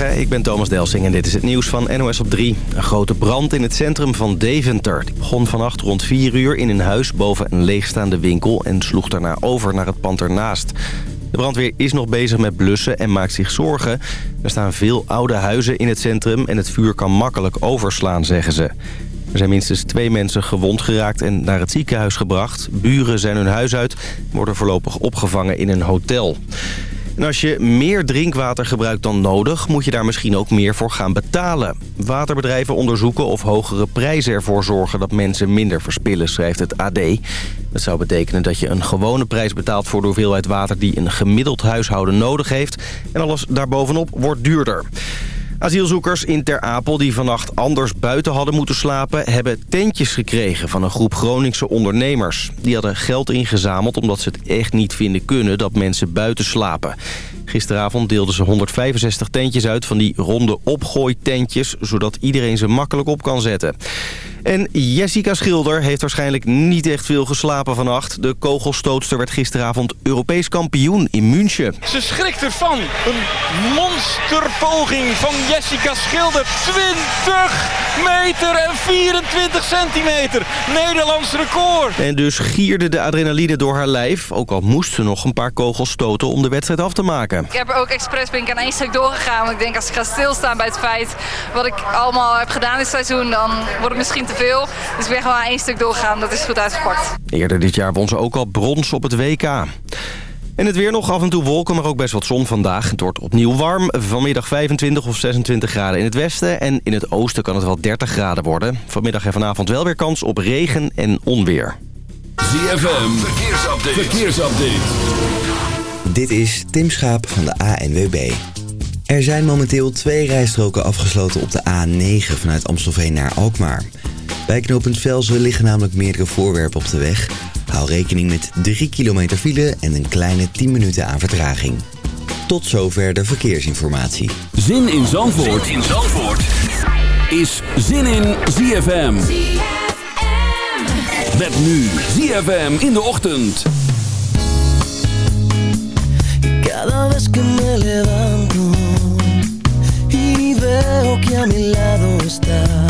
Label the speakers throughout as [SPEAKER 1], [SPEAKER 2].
[SPEAKER 1] Ik ben Thomas Delsing en dit is het nieuws van NOS op 3. Een grote brand in het centrum van Deventer. Die begon vannacht rond 4 uur in een huis boven een leegstaande winkel... en sloeg daarna over naar het pand ernaast. De brandweer is nog bezig met blussen en maakt zich zorgen. Er staan veel oude huizen in het centrum en het vuur kan makkelijk overslaan, zeggen ze. Er zijn minstens twee mensen gewond geraakt en naar het ziekenhuis gebracht. Buren zijn hun huis uit en worden voorlopig opgevangen in een hotel. Als je meer drinkwater gebruikt dan nodig... moet je daar misschien ook meer voor gaan betalen. Waterbedrijven onderzoeken of hogere prijzen ervoor zorgen... dat mensen minder verspillen, schrijft het AD. Dat zou betekenen dat je een gewone prijs betaalt... voor de hoeveelheid water die een gemiddeld huishouden nodig heeft. En alles daarbovenop wordt duurder. Asielzoekers in Ter Apel die vannacht anders buiten hadden moeten slapen... hebben tentjes gekregen van een groep Groningse ondernemers. Die hadden geld ingezameld omdat ze het echt niet vinden kunnen dat mensen buiten slapen. Gisteravond deelden ze 165 tentjes uit van die ronde opgooitentjes... zodat iedereen ze makkelijk op kan zetten. En Jessica Schilder heeft waarschijnlijk niet echt veel geslapen vannacht. De kogelstootster werd gisteravond Europees kampioen in München.
[SPEAKER 2] Ze schrikt ervan. Een monsterpoging van Jessica Schilder. 20 meter en 24 centimeter. Nederlands record.
[SPEAKER 1] En dus gierde de adrenaline door haar lijf. Ook al moest ze nog een paar kogels stoten om de wedstrijd af te maken.
[SPEAKER 3] Ik heb er ook expres ben ik aan één stuk doorgegaan. Want ik denk als ik ga stilstaan bij het feit wat ik allemaal heb gedaan dit seizoen... dan wordt het misschien te veel. Dus ik ben gewoon aan één stuk doorgegaan. Dat is goed uitgepakt.
[SPEAKER 1] Eerder dit jaar won ze ook al brons op het WK. En het weer nog af en toe wolken, maar ook best wat zon vandaag. Het wordt opnieuw warm. Vanmiddag 25 of 26 graden in het westen. En in het oosten kan het wel 30 graden worden. Vanmiddag en vanavond wel weer kans op regen en onweer.
[SPEAKER 4] ZFM, verkeersupdate. verkeersupdate.
[SPEAKER 5] Dit is Tim Schaap van de ANWB. Er zijn momenteel twee rijstroken afgesloten op de A9 vanuit Amstelveen naar Alkmaar. Bij knooppunt Velzen liggen namelijk meerdere voorwerpen op de weg. Hou rekening met 3 kilometer file en een kleine 10 minuten aan vertraging. Tot zover de verkeersinformatie.
[SPEAKER 4] Zin in Zandvoort, zin in Zandvoort. is Zin in ZFM. Met nu ZFM in de ochtend.
[SPEAKER 6] Cada vez que me levanto y veo que a mi lado estás, me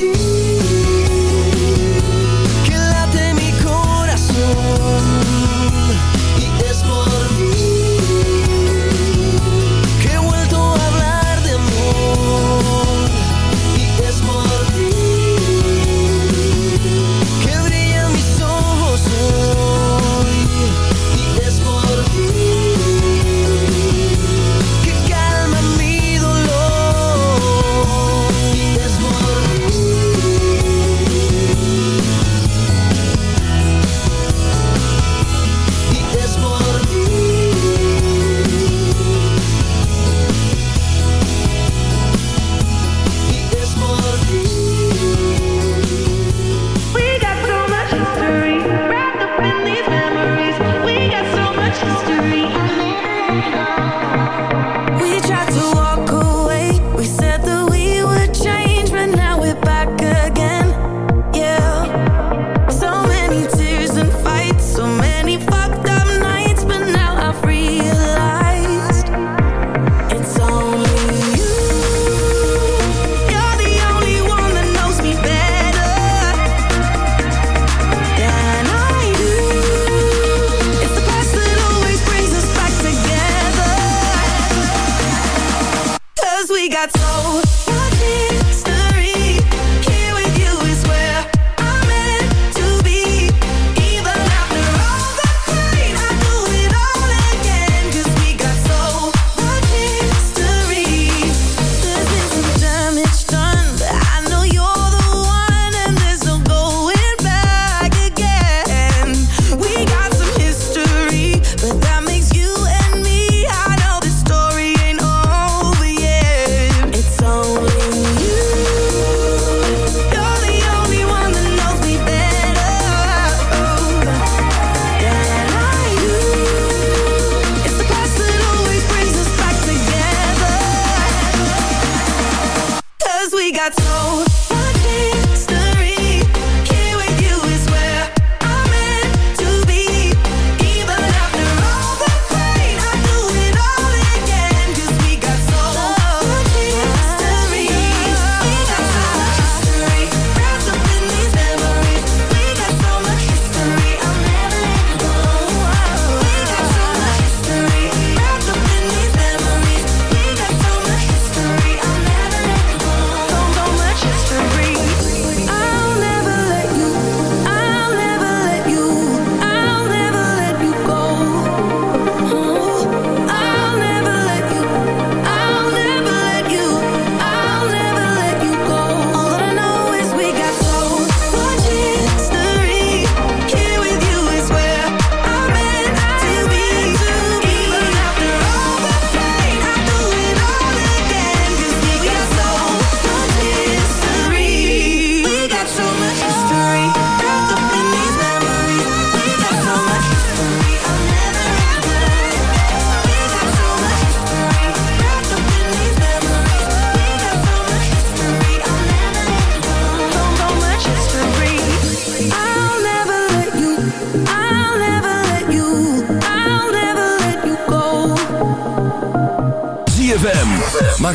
[SPEAKER 6] see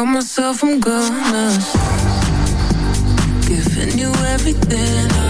[SPEAKER 7] Tell myself I'm gonna Giving you everything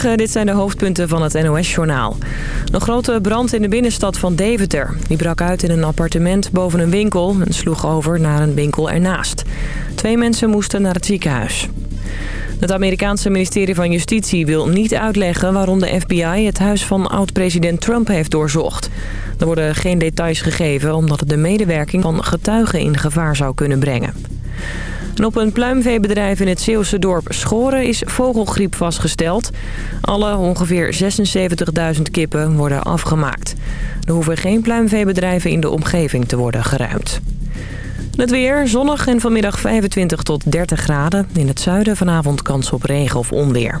[SPEAKER 8] Dit zijn de hoofdpunten van het NOS-journaal. Een grote brand in de binnenstad van Deventer. Die brak uit in een appartement boven een winkel en sloeg over naar een winkel ernaast. Twee mensen moesten naar het ziekenhuis. Het Amerikaanse ministerie van Justitie wil niet uitleggen waarom de FBI het huis van oud-president Trump heeft doorzocht. Er worden geen details gegeven omdat het de medewerking van getuigen in gevaar zou kunnen brengen. Op een pluimveebedrijf in het Zeeuwse dorp Schoren is vogelgriep vastgesteld. Alle ongeveer 76.000 kippen worden afgemaakt. Er hoeven geen pluimveebedrijven in de omgeving te worden geruimd. Het weer, zonnig en vanmiddag 25 tot 30 graden. In het zuiden vanavond kans op regen of onweer.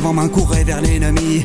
[SPEAKER 9] vraiment courait vers l'ennemi.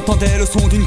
[SPEAKER 9] J'entendais le son d'une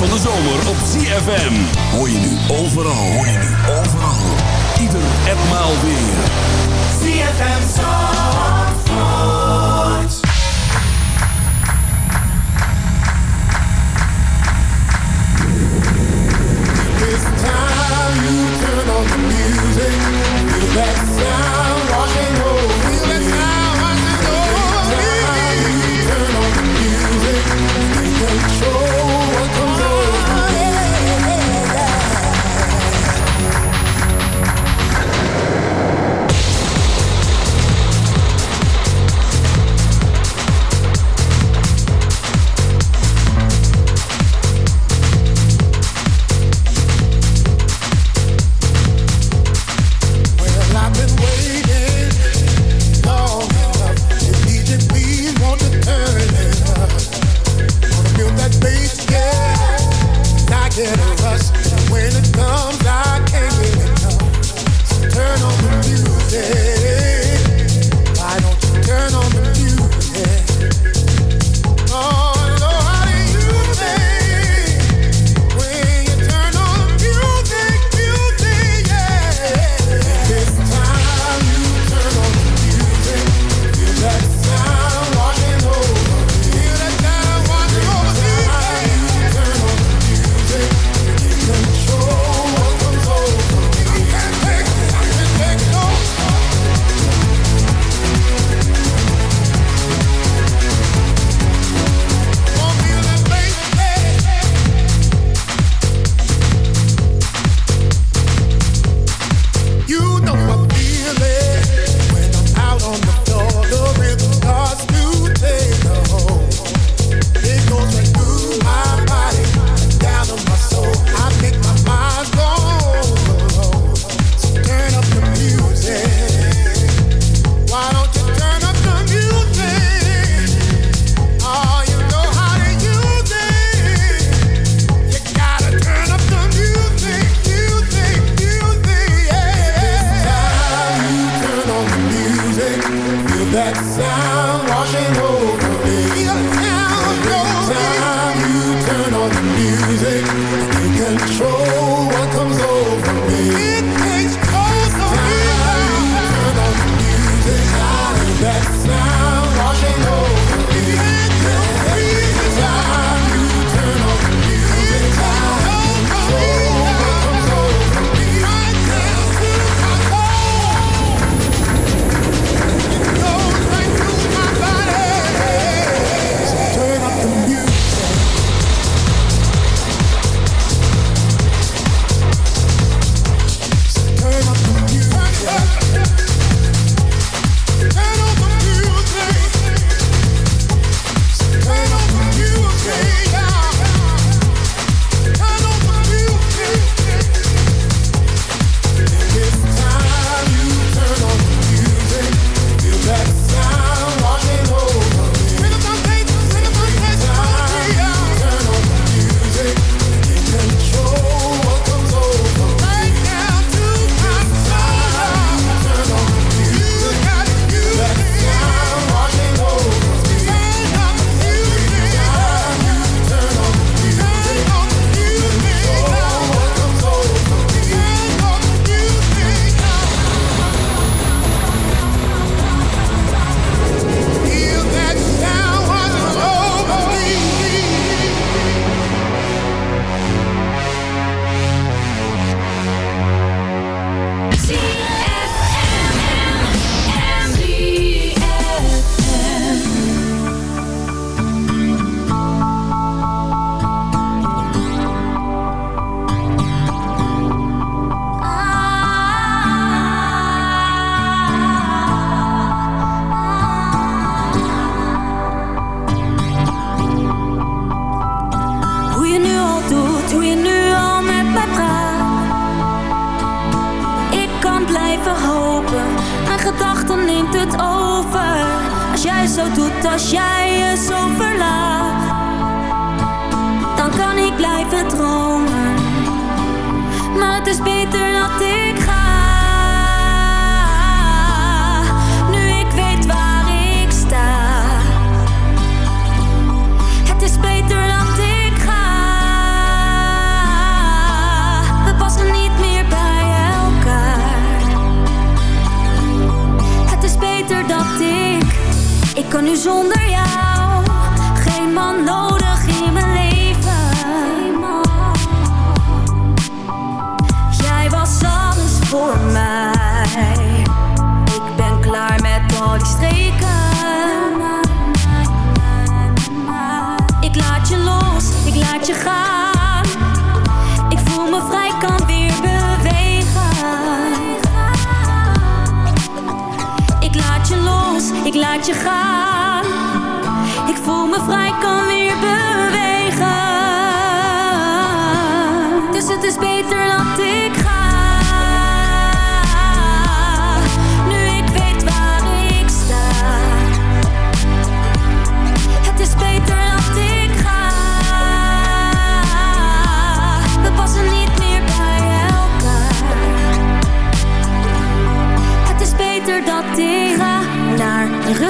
[SPEAKER 10] van de zomer op ZFM. Hoor je nu overal. Hoor je nu overal. Ieder en maal weer.
[SPEAKER 11] ZFM Zandvoort.
[SPEAKER 12] This time you turn on the music.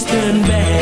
[SPEAKER 13] turn back.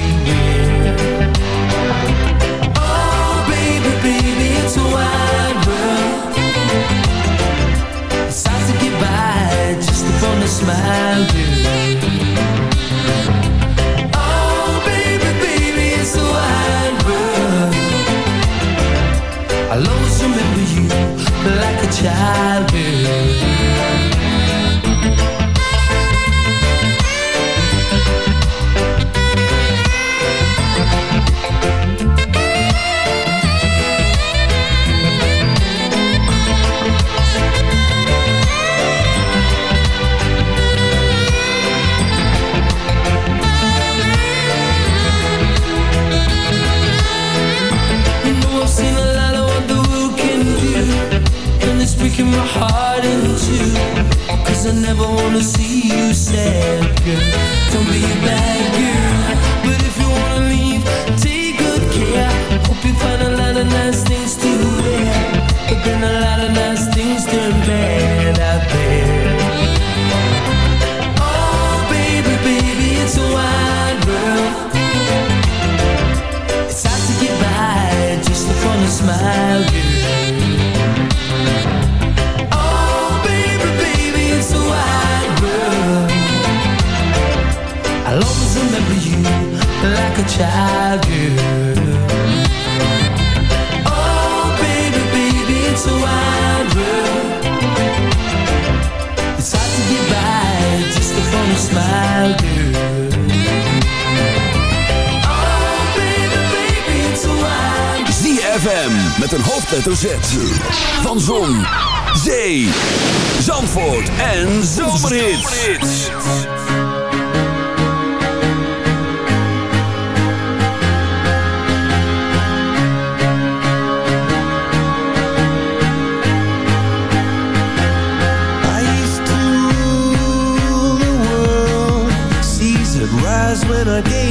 [SPEAKER 13] like a child.
[SPEAKER 14] wanna see you sad, girl. Don't be bad. child girl Oh baby, baby, it's a wide world It's to get by just upon a smile girl Oh baby, baby, it's a wide
[SPEAKER 10] met een hoofdletter Z Van Zon, Zee, Zandvoort en Zomerhits.
[SPEAKER 14] was when I
[SPEAKER 10] gave